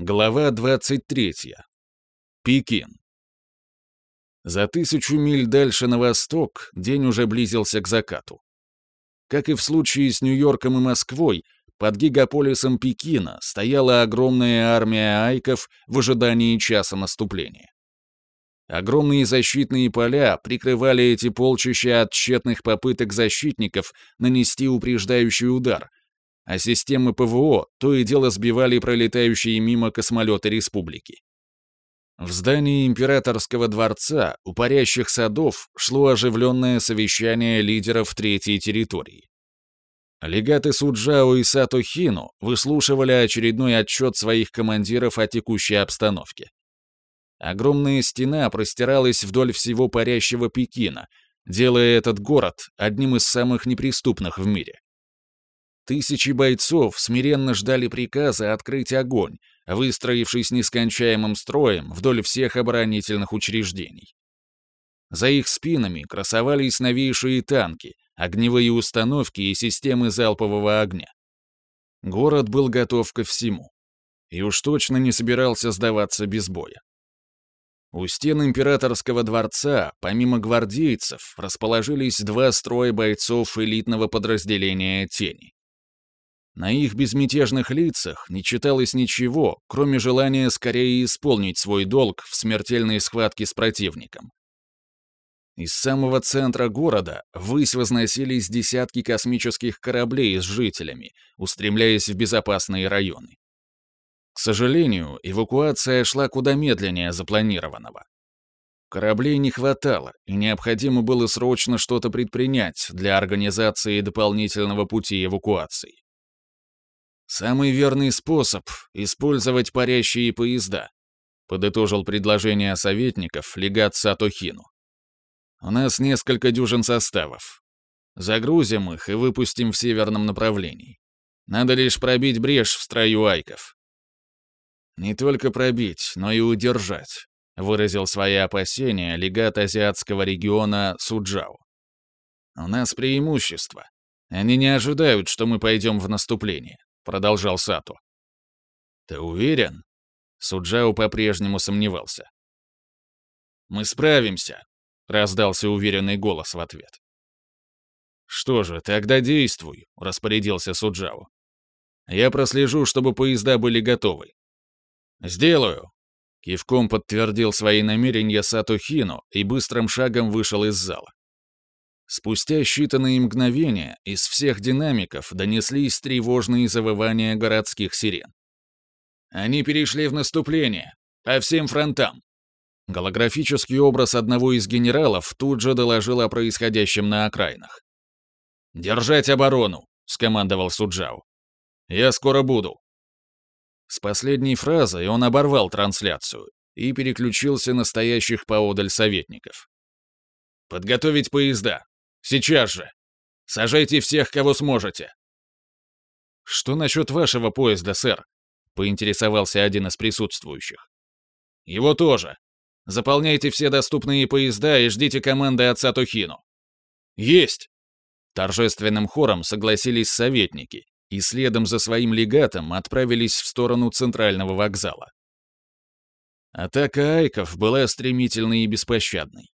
Глава 23. Пекин. За тысячу миль дальше на восток день уже близился к закату. Как и в случае с Нью-Йорком и Москвой, под гигаполисом Пекина стояла огромная армия айков в ожидании часа наступления. Огромные защитные поля прикрывали эти полчища от тщетных попыток защитников нанести упреждающий удар, а системы ПВО то и дело сбивали пролетающие мимо космолеты республики. В здании императорского дворца у парящих садов шло оживленное совещание лидеров третьей территории. Легаты Суджао и Сато Хину выслушивали очередной отчет своих командиров о текущей обстановке. Огромная стена простиралась вдоль всего парящего Пекина, делая этот город одним из самых неприступных в мире. Тысячи бойцов смиренно ждали приказа открыть огонь, выстроившись нескончаемым строем вдоль всех оборонительных учреждений. За их спинами красовались новейшие танки, огневые установки и системы залпового огня. Город был готов ко всему. И уж точно не собирался сдаваться без боя. У стен императорского дворца, помимо гвардейцев, расположились два строя бойцов элитного подразделения «Тени». На их безмятежных лицах не читалось ничего, кроме желания скорее исполнить свой долг в смертельной схватке с противником. Из самого центра города ввысь возносились десятки космических кораблей с жителями, устремляясь в безопасные районы. К сожалению, эвакуация шла куда медленнее запланированного. Кораблей не хватало, и необходимо было срочно что-то предпринять для организации дополнительного пути эвакуации. «Самый верный способ — использовать парящие поезда», подытожил предложение советников легат Сатохину. «У нас несколько дюжин составов. Загрузим их и выпустим в северном направлении. Надо лишь пробить брешь в строю айков». «Не только пробить, но и удержать», — выразил свои опасения легат азиатского региона Суджао. «У нас преимущество. Они не ожидают, что мы пойдем в наступление продолжал Сато. «Ты уверен?» Суджао по-прежнему сомневался. «Мы справимся», — раздался уверенный голос в ответ. «Что же, тогда действуй», — распорядился Суджао. «Я прослежу, чтобы поезда были готовы». «Сделаю», — кивком подтвердил свои намерения Сато Хино и быстрым шагом вышел из зала. Спустя считанные мгновения из всех динамиков донеслись тревожные завывания городских сирен. Они перешли в наступление. По всем фронтам. Голографический образ одного из генералов тут же доложил о происходящем на окраинах. «Держать оборону!» — скомандовал Суджао. «Я скоро буду». С последней фразой он оборвал трансляцию и переключился на стоящих поодаль советников. «Подготовить поезда. Сейчас же! Сажайте всех, кого сможете!» «Что насчет вашего поезда, сэр?» — поинтересовался один из присутствующих. «Его тоже. Заполняйте все доступные поезда и ждите команды от Сатухину». «Есть!» Торжественным хором согласились советники и следом за своим легатом отправились в сторону центрального вокзала. Атака Айков была стремительной и беспощадной.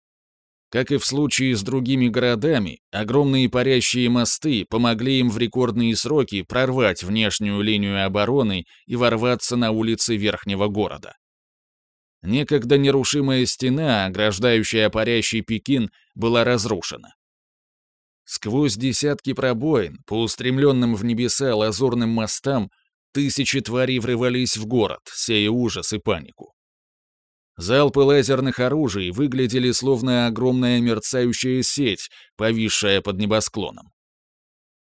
Как и в случае с другими городами, огромные парящие мосты помогли им в рекордные сроки прорвать внешнюю линию обороны и ворваться на улицы верхнего города. Некогда нерушимая стена, ограждающая парящий Пекин, была разрушена. Сквозь десятки пробоин, по устремленным в небеса лазурным мостам, тысячи тварей врывались в город, сея ужас и панику. Залпы лазерных оружий выглядели словно огромная мерцающая сеть, повисшая под небосклоном.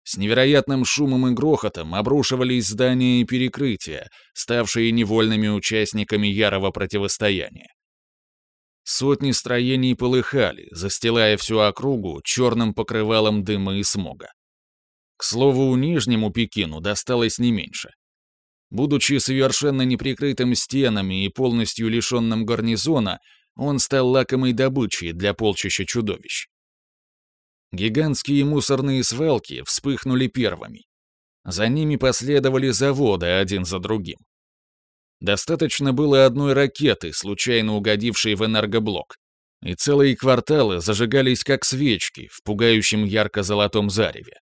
С невероятным шумом и грохотом обрушивались здания и перекрытия, ставшие невольными участниками ярого противостояния. Сотни строений полыхали, застилая всю округу черным покрывалом дыма и смога. К слову, Нижнему Пекину досталось не меньше. Будучи совершенно неприкрытым стенами и полностью лишенным гарнизона, он стал лакомой добычей для полчища чудовищ. Гигантские мусорные свалки вспыхнули первыми. За ними последовали заводы один за другим. Достаточно было одной ракеты, случайно угодившей в энергоблок, и целые кварталы зажигались как свечки в пугающем ярко-золотом зареве.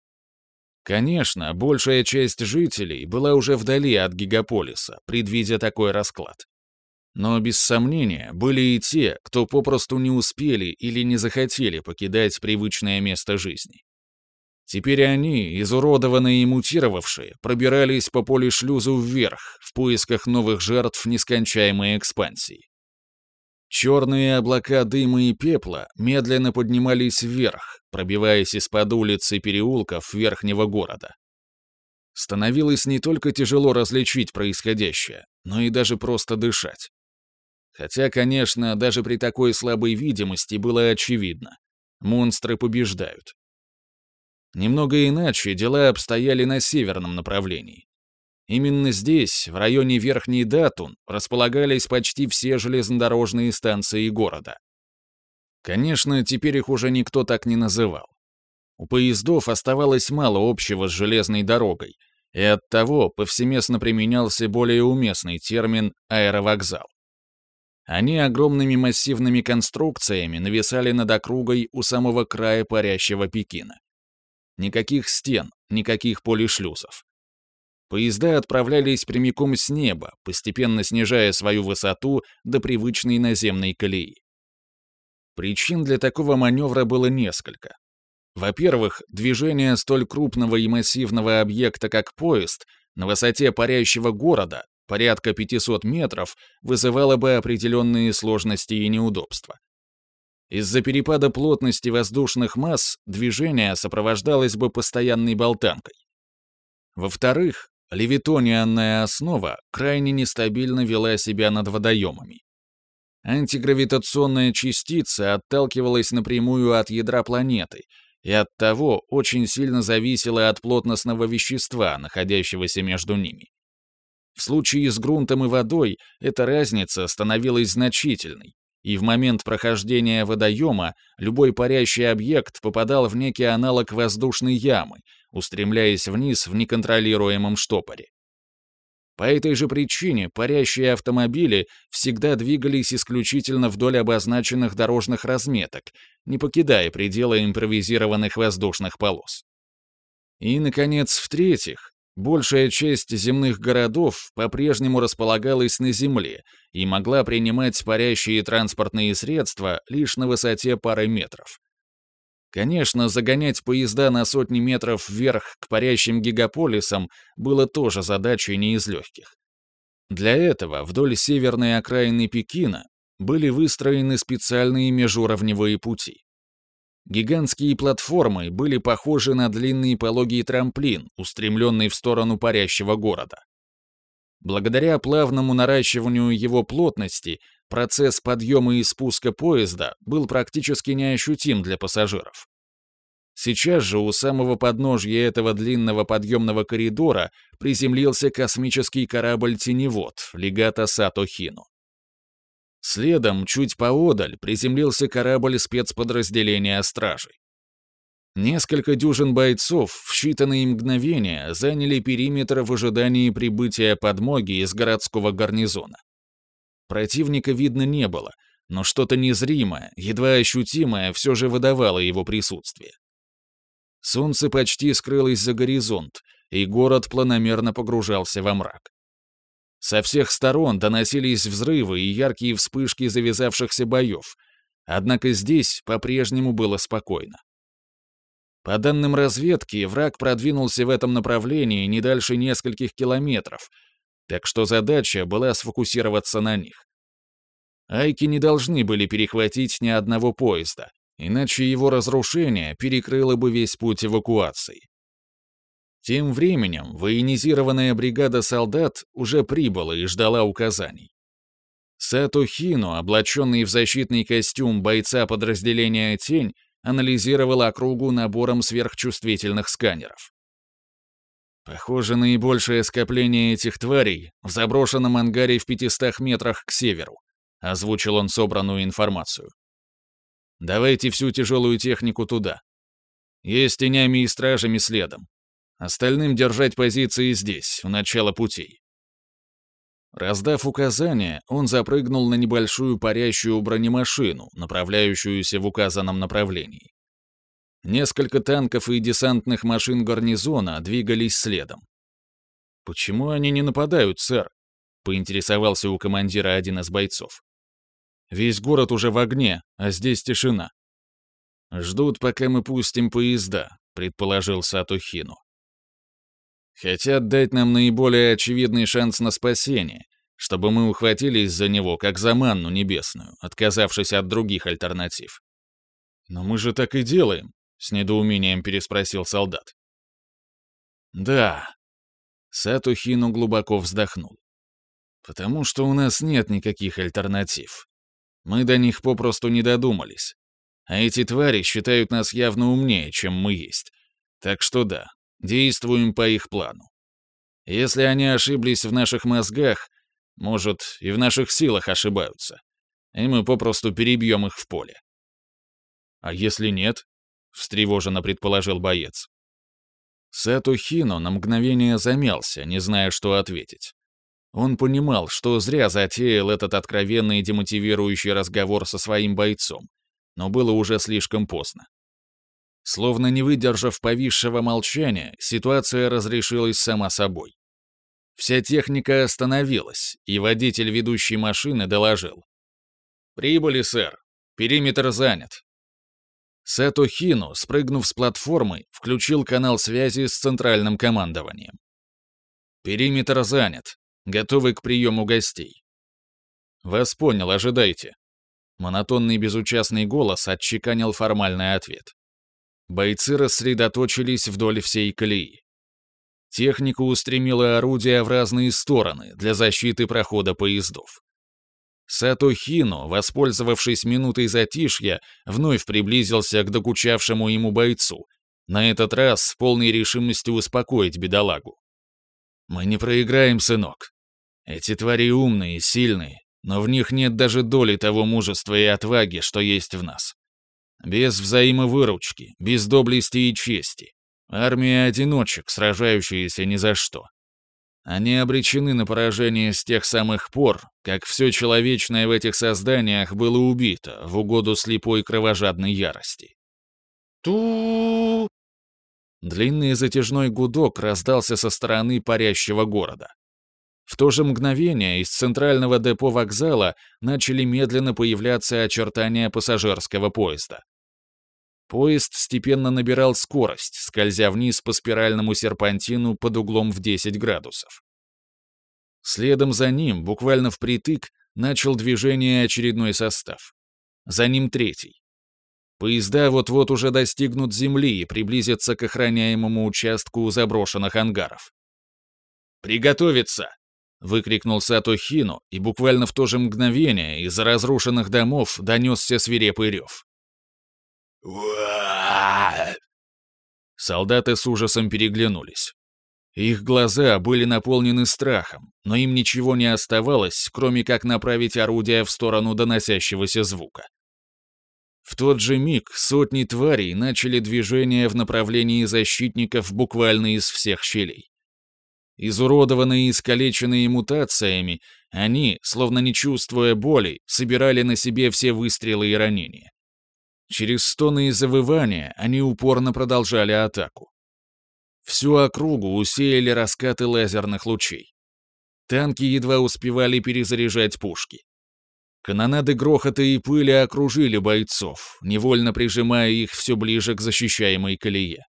Конечно, большая часть жителей была уже вдали от гигаполиса, предвидя такой расклад. Но без сомнения были и те, кто попросту не успели или не захотели покидать привычное место жизни. Теперь они, изуродованные и мутировавшие, пробирались по полишлюзу вверх, в поисках новых жертв нескончаемой экспансии. Черные облака дыма и пепла медленно поднимались вверх, пробиваясь из-под улиц и переулков верхнего города. Становилось не только тяжело различить происходящее, но и даже просто дышать. Хотя, конечно, даже при такой слабой видимости было очевидно. Монстры побеждают. Немного иначе дела обстояли на северном направлении. Именно здесь, в районе Верхний Датун, располагались почти все железнодорожные станции города. Конечно, теперь их уже никто так не называл. У поездов оставалось мало общего с железной дорогой, и оттого повсеместно применялся более уместный термин «аэровокзал». Они огромными массивными конструкциями нависали над округой у самого края парящего Пекина. Никаких стен, никаких полишлюзов. Поезда отправлялись прямиком с неба, постепенно снижая свою высоту до привычной наземной колеи. Причин для такого маневра было несколько. Во-первых, движение столь крупного и массивного объекта, как поезд, на высоте парящего города, порядка 500 метров, вызывало бы определенные сложности и неудобства. Из-за перепада плотности воздушных масс движение сопровождалось бы постоянной болтанкой. Во-вторых, левитонианная основа крайне нестабильно вела себя над водоемами. Антигравитационная частица отталкивалась напрямую от ядра планеты и оттого очень сильно зависела от плотностного вещества, находящегося между ними. В случае с грунтом и водой эта разница становилась значительной, и в момент прохождения водоема любой парящий объект попадал в некий аналог воздушной ямы, устремляясь вниз в неконтролируемом штопоре. По этой же причине парящие автомобили всегда двигались исключительно вдоль обозначенных дорожных разметок, не покидая пределы импровизированных воздушных полос. И, наконец, в-третьих, Большая часть земных городов по-прежнему располагалась на земле и могла принимать парящие транспортные средства лишь на высоте пары метров. Конечно, загонять поезда на сотни метров вверх к парящим гигаполисам было тоже задачей не из легких. Для этого вдоль северной окраины Пекина были выстроены специальные межуровневые пути. Гигантские платформы были похожи на длинный пологий трамплин, устремленный в сторону парящего города. Благодаря плавному наращиванию его плотности, процесс подъема и спуска поезда был практически неощутим для пассажиров. Сейчас же у самого подножья этого длинного подъемного коридора приземлился космический корабль-теневод легата Сато Хину. Следом, чуть поодаль, приземлился корабль спецподразделения стражей. Несколько дюжин бойцов в считанные мгновения заняли периметр в ожидании прибытия подмоги из городского гарнизона. Противника видно не было, но что-то незримое, едва ощутимое все же выдавало его присутствие. Солнце почти скрылось за горизонт, и город планомерно погружался во мрак. Со всех сторон доносились взрывы и яркие вспышки завязавшихся боев, однако здесь по-прежнему было спокойно. По данным разведки, враг продвинулся в этом направлении не дальше нескольких километров, так что задача была сфокусироваться на них. Айки не должны были перехватить ни одного поезда, иначе его разрушение перекрыло бы весь путь эвакуации. Тем временем военизированная бригада солдат уже прибыла и ждала указаний. Сато Хино, облаченный в защитный костюм бойца подразделения «Тень», анализировал округу набором сверхчувствительных сканеров. Похоже, наибольшее скопление этих тварей в заброшенном ангаре в 500 метрах к северу, озвучил он собранную информацию. Давайте всю тяжелую технику туда. Есть тенями и стражами следом. Остальным держать позиции здесь, у начала путей. Раздав указания, он запрыгнул на небольшую парящую бронемашину, направляющуюся в указанном направлении. Несколько танков и десантных машин гарнизона двигались следом. «Почему они не нападают, сэр?» — поинтересовался у командира один из бойцов. «Весь город уже в огне, а здесь тишина». «Ждут, пока мы пустим поезда», — предположил Сатухину. Хотят дать нам наиболее очевидный шанс на спасение, чтобы мы ухватились за него, как за манну небесную, отказавшись от других альтернатив. «Но мы же так и делаем», — с недоумением переспросил солдат. «Да». Сатухину глубоко вздохнул. «Потому что у нас нет никаких альтернатив. Мы до них попросту не додумались. А эти твари считают нас явно умнее, чем мы есть. Так что да, Действуем по их плану. Если они ошиблись в наших мозгах, может, и в наших силах ошибаются, и мы попросту перебьем их в поле. А если нет? Встревоженно предположил боец. Сату Хино на мгновение замялся, не зная, что ответить. Он понимал, что зря затеял этот откровенный демотивирующий разговор со своим бойцом, но было уже слишком поздно. Словно не выдержав повисшего молчания, ситуация разрешилась сама собой. Вся техника остановилась, и водитель ведущей машины доложил. «Прибыли, сэр. Периметр занят». Сато Хину, спрыгнув с платформы, включил канал связи с центральным командованием. «Периметр занят. Готовы к приему гостей». «Вас понял, ожидайте». Монотонный безучастный голос отчеканил формальный ответ. Бойцы рассредоточились вдоль всей колеи. Техника устремила орудия в разные стороны для защиты прохода поездов. Сато Хино, воспользовавшись минутой затишья, вновь приблизился к докучавшему ему бойцу, на этот раз с полной решимостью успокоить бедолагу. «Мы не проиграем, сынок. Эти твари умные, сильные, но в них нет даже доли того мужества и отваги, что есть в нас. Без взаимовыручки, без доблести и чести. Армия одиночек, сражающиеся ни за что. Они обречены на поражение с тех самых пор, как все человечное в этих созданиях было убито в угоду слепой кровожадной ярости. ту Длинный затяжной гудок раздался со стороны парящего города. В то же мгновение из центрального депо вокзала начали медленно появляться очертания пассажирского поезда. Поезд степенно набирал скорость, скользя вниз по спиральному серпантину под углом в 10 градусов. Следом за ним, буквально впритык, начал движение очередной состав. За ним третий. Поезда вот-вот уже достигнут земли и приблизятся к охраняемому участку заброшенных ангаров. «Приготовиться!» — выкрикнул Сато Хино, и буквально в то же мгновение из разрушенных домов донесся свирепый рев. Солдаты с ужасом переглянулись. Их глаза были наполнены страхом, но им ничего не оставалось, кроме как направить орудие в сторону доносящегося звука. В тот же миг сотни тварей начали движение в направлении защитников буквально из всех щелей. Изуродованные и искалеченные мутациями, они, словно не чувствуя боли, собирали на себе все выстрелы и ранения. Через стоны и завывания они упорно продолжали атаку. Всю округу усеяли раскаты лазерных лучей. Танки едва успевали перезаряжать пушки. Канонады грохота и пыли окружили бойцов, невольно прижимая их все ближе к защищаемой колее.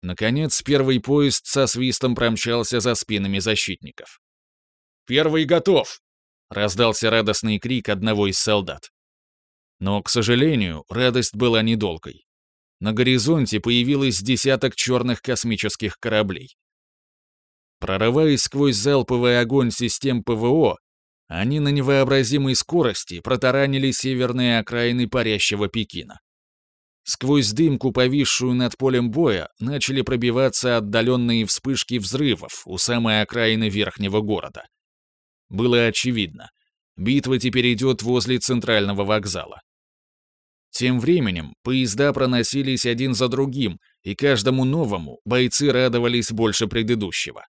Наконец, первый поезд со свистом промчался за спинами защитников. «Первый готов!» — раздался радостный крик одного из солдат. Но, к сожалению, радость была недолгой. На горизонте появилось десяток черных космических кораблей. Прорываясь сквозь залповый огонь систем ПВО, они на невообразимой скорости протаранили северные окраины парящего Пекина. Сквозь дымку, повисшую над полем боя, начали пробиваться отдаленные вспышки взрывов у самой окраины верхнего города. Было очевидно, битва теперь идет возле центрального вокзала. Тем временем поезда проносились один за другим, и каждому новому бойцы радовались больше предыдущего.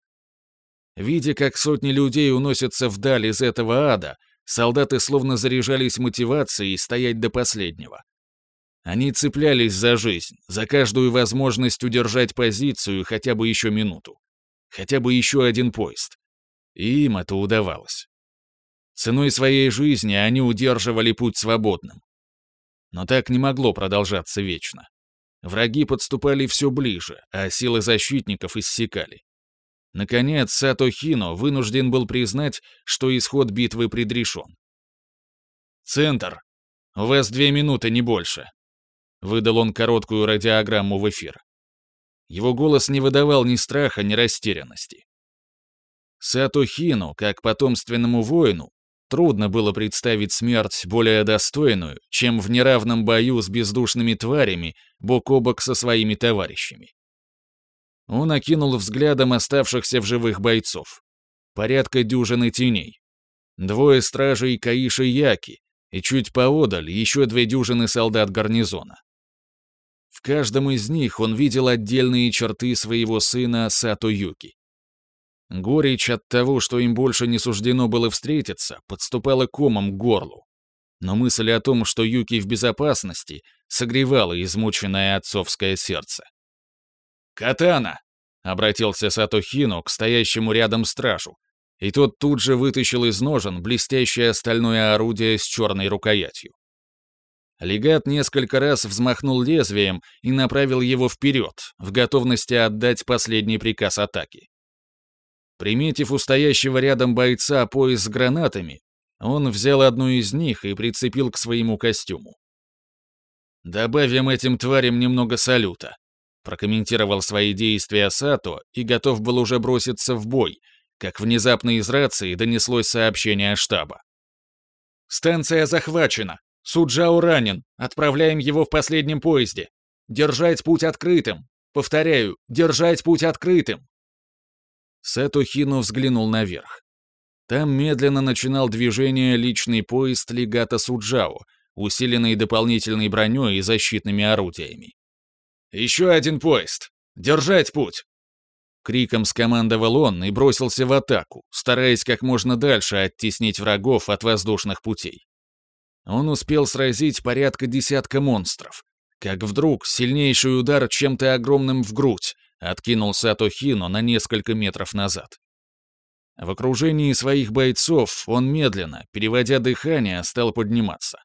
Видя, как сотни людей уносятся вдаль из этого ада, солдаты словно заряжались мотивацией стоять до последнего. Они цеплялись за жизнь, за каждую возможность удержать позицию хотя бы еще минуту. Хотя бы еще один поезд. И им это удавалось. Ценой своей жизни они удерживали путь свободным. Но так не могло продолжаться вечно. Враги подступали все ближе, а силы защитников иссякали. Наконец, Сато Хино вынужден был признать, что исход битвы предрешен. «Центр! У вас две минуты, не больше!» Выдал он короткую радиограмму в эфир. Его голос не выдавал ни страха, ни растерянности. Сато Хину, как потомственному воину, трудно было представить смерть более достойную, чем в неравном бою с бездушными тварями бок о бок со своими товарищами. Он окинул взглядом оставшихся в живых бойцов. Порядка дюжины теней. Двое стражей Каиши Яки, и чуть поодаль еще две дюжины солдат гарнизона. В каждом из них он видел отдельные черты своего сына Сато Юки. Горечь от того, что им больше не суждено было встретиться, подступала комом к горлу. Но мысль о том, что Юки в безопасности, согревала измученное отцовское сердце. «Катана!» — обратился Сато Хино к стоящему рядом стражу, и тот тут же вытащил из ножен блестящее стальное орудие с черной рукоятью. Легат несколько раз взмахнул лезвием и направил его вперед, в готовности отдать последний приказ атаки. Приметив у стоящего рядом бойца пояс с гранатами, он взял одну из них и прицепил к своему костюму. «Добавим этим тварям немного салюта», прокомментировал свои действия Сато и готов был уже броситься в бой, как внезапно из рации донеслось сообщение штаба. «Станция захвачена. Суджао ранен. Отправляем его в последнем поезде. Держать путь открытым. Повторяю, держать путь открытым». Сато Хино взглянул наверх. Там медленно начинал движение личный поезд легата Суджао, усиленный дополнительной броней и защитными орудиями. «Еще один поезд! Держать путь!» Криком скомандовал он и бросился в атаку, стараясь как можно дальше оттеснить врагов от воздушных путей. Он успел сразить порядка десятка монстров, как вдруг сильнейший удар чем-то огромным в грудь откинул Сато Хино на несколько метров назад. В окружении своих бойцов он медленно, переводя дыхание, стал подниматься.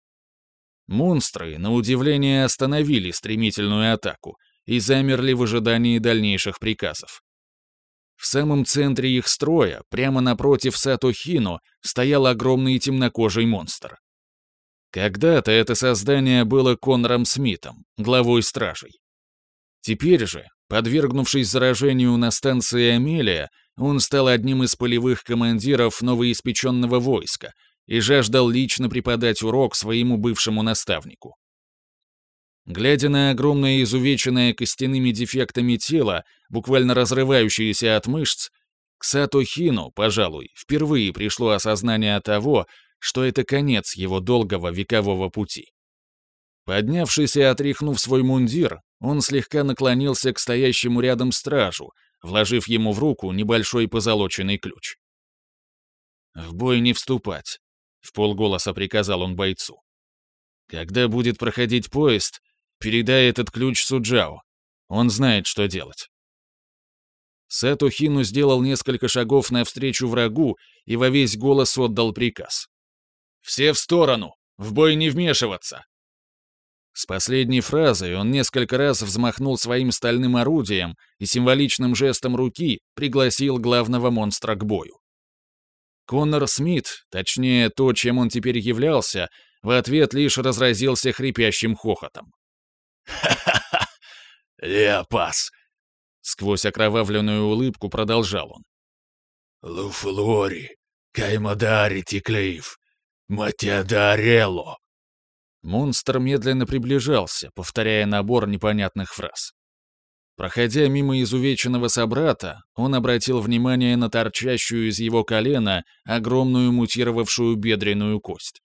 Монстры, на удивление, остановили стремительную атаку и замерли в ожидании дальнейших приказов. В самом центре их строя, прямо напротив Сато Хино, стоял огромный темнокожий монстр. Когда-то это создание было Конором Смитом, главой стражей. Теперь же, подвергнувшись заражению на станции Амелия, он стал одним из полевых командиров новоиспеченного войска и жаждал лично преподать урок своему бывшему наставнику. Глядя на огромное изувеченное костяными дефектами тело, буквально разрывающееся от мышц, к Сато Хину, пожалуй, впервые пришло осознание того, что это конец его долгого векового пути. Поднявшись и отряхнув свой мундир, он слегка наклонился к стоящему рядом стражу, вложив ему в руку небольшой позолоченный ключ. «В бой не вступать», — в полголоса приказал он бойцу. «Когда будет проходить поезд, передай этот ключ Суджао. Он знает, что делать». Сэту Хину сделал несколько шагов навстречу врагу и во весь голос отдал приказ. «Все в сторону! В бой не вмешиваться!» С последней фразой он несколько раз взмахнул своим стальным орудием и символичным жестом руки пригласил главного монстра к бою. Коннор Смит, точнее то, чем он теперь являлся, в ответ лишь разразился хрипящим хохотом. «Ха-ха-ха! Леопас!» Сквозь окровавленную улыбку продолжал он. «Луфлори, Каймадари Тиклеев, Матиадарело!» Монстр медленно приближался, повторяя набор непонятных фраз. Проходя мимо изувеченного собрата, он обратил внимание на торчащую из его колена огромную мутировавшую бедренную кость.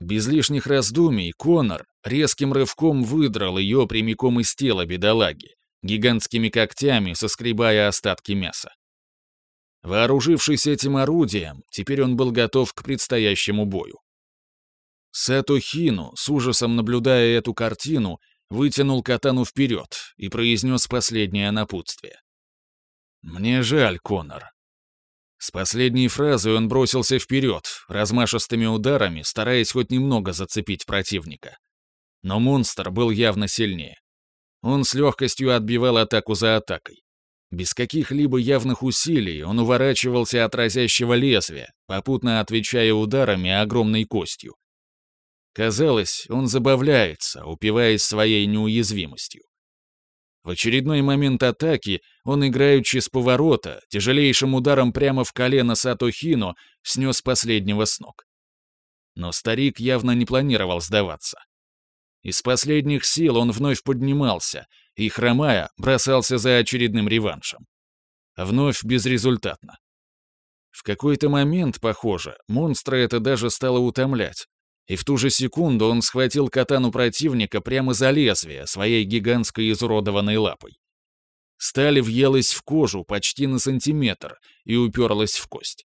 Без лишних раздумий Конор резким рывком выдрал ее прямиком из тела бедолаги, гигантскими когтями соскребая остатки мяса. Вооружившись этим орудием, теперь он был готов к предстоящему бою. Сато Хину, с ужасом наблюдая эту картину, вытянул катану вперед и произнес последнее напутствие. «Мне жаль, Конор». С последней фразой он бросился вперед, размашистыми ударами, стараясь хоть немного зацепить противника. Но монстр был явно сильнее. Он с легкостью отбивал атаку за атакой. Без каких-либо явных усилий он уворачивался от разящего лезвия, попутно отвечая ударами огромной костью. Казалось, он забавляется, упиваясь своей неуязвимостью. В очередной момент атаки он, играючи с поворота, тяжелейшим ударом прямо в колено Сатохино, снес последнего с ног. Но старик явно не планировал сдаваться. Из последних сил он вновь поднимался и, хромая, бросался за очередным реваншем. Вновь безрезультатно. В какой-то момент, похоже, монстра это даже стало утомлять, и в ту же секунду он схватил катану противника прямо за лезвие своей гигантской изуродованной лапой. Сталь въелась в кожу почти на сантиметр и уперлась в кость.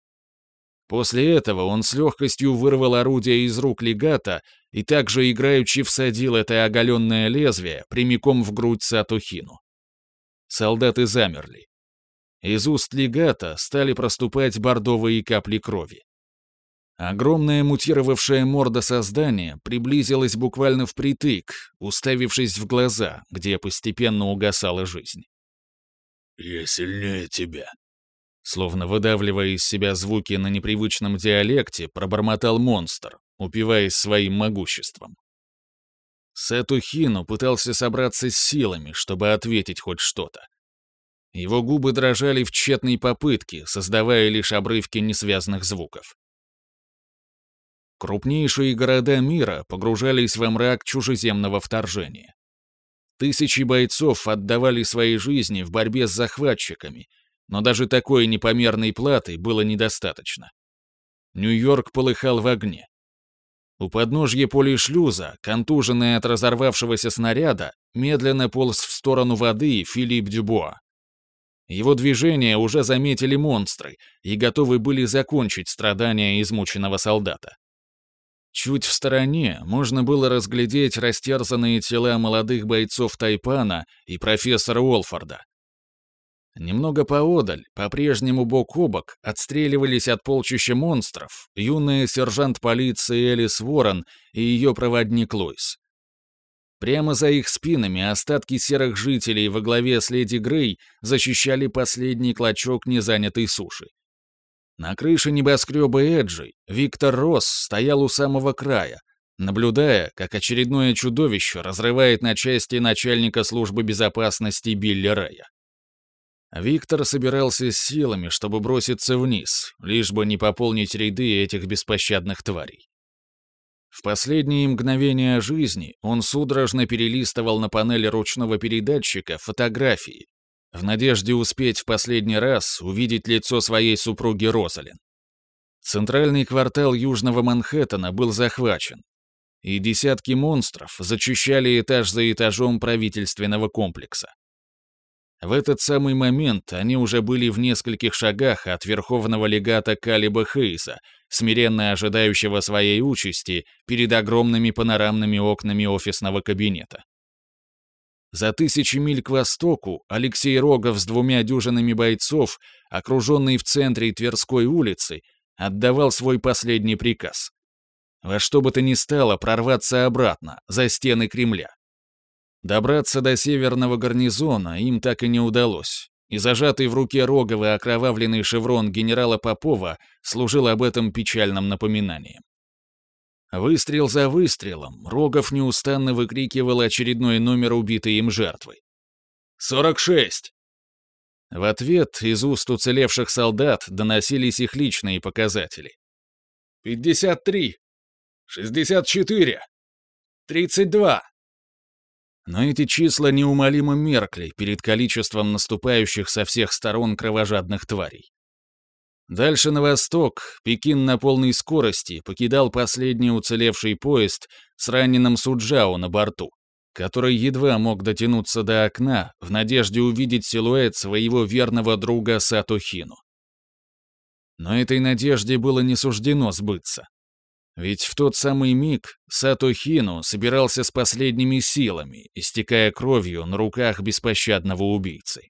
После этого он с легкостью вырвал орудие из рук легата и также играючи всадил это оголенное лезвие прямиком в грудь Сатухину. Солдаты замерли. Из уст легата стали проступать бордовые капли крови. Огромная мутировавшая морда создания приблизилась буквально впритык, уставившись в глаза, где постепенно угасала жизнь. «Я сильнее тебя», Словно выдавливая из себя звуки на непривычном диалекте, пробормотал монстр, упиваясь своим могуществом. Сетухину пытался собраться с силами, чтобы ответить хоть что-то. Его губы дрожали в тщетной попытке, создавая лишь обрывки несвязных звуков. Крупнейшие города мира погружались во мрак чужеземного вторжения. Тысячи бойцов отдавали свои жизни в борьбе с захватчиками, но даже такой непомерной платы было недостаточно. Нью-Йорк полыхал в огне. У подножья поля шлюза, контуженный от разорвавшегося снаряда, медленно полз в сторону воды Филипп Дюбуа. Его движения уже заметили монстры и готовы были закончить страдания измученного солдата. Чуть в стороне можно было разглядеть растерзанные тела молодых бойцов Тайпана и профессора Уолфорда. Немного поодаль, по-прежнему бок о бок, отстреливались от полчища монстров юная сержант полиции Элис Ворон и ее проводник Лойс. Прямо за их спинами остатки серых жителей во главе с Леди Грей защищали последний клочок незанятой суши. На крыше небоскреба Эджи Виктор Росс стоял у самого края, наблюдая, как очередное чудовище разрывает на части начальника службы безопасности Билли Рэя. Виктор собирался с силами, чтобы броситься вниз, лишь бы не пополнить ряды этих беспощадных тварей. В последние мгновения жизни он судорожно перелистывал на панели ручного передатчика фотографии, в надежде успеть в последний раз увидеть лицо своей супруги Розалин. Центральный квартал Южного Манхэттена был захвачен, и десятки монстров зачищали этаж за этажом правительственного комплекса. В этот самый момент они уже были в нескольких шагах от верховного легата Калиба Хейса, смиренно ожидающего своей участи перед огромными панорамными окнами офисного кабинета. За тысячи миль к востоку Алексей Рогов с двумя дюжинами бойцов, окруженный в центре Тверской улицы, отдавал свой последний приказ. Во что бы то ни стало прорваться обратно, за стены Кремля. Добраться до северного гарнизона им так и не удалось, и зажатый в руке Рогова окровавленный шеврон генерала Попова служил об этом печальным напоминанием. Выстрел за выстрелом Рогов неустанно выкрикивал очередной номер убитой им жертвы. «Сорок шесть!» В ответ из уст уцелевших солдат доносились их личные показатели. «Пятьдесят три! Шестьдесят четыре! Тридцать два!» Но эти числа неумолимо меркли перед количеством наступающих со всех сторон кровожадных тварей. Дальше на восток Пекин на полной скорости покидал последний уцелевший поезд с раненым Суджао на борту, который едва мог дотянуться до окна в надежде увидеть силуэт своего верного друга Сато Хину. Но этой надежде было не суждено сбыться. Ведь в тот самый миг Сато Хину собирался с последними силами, истекая кровью на руках беспощадного убийцы.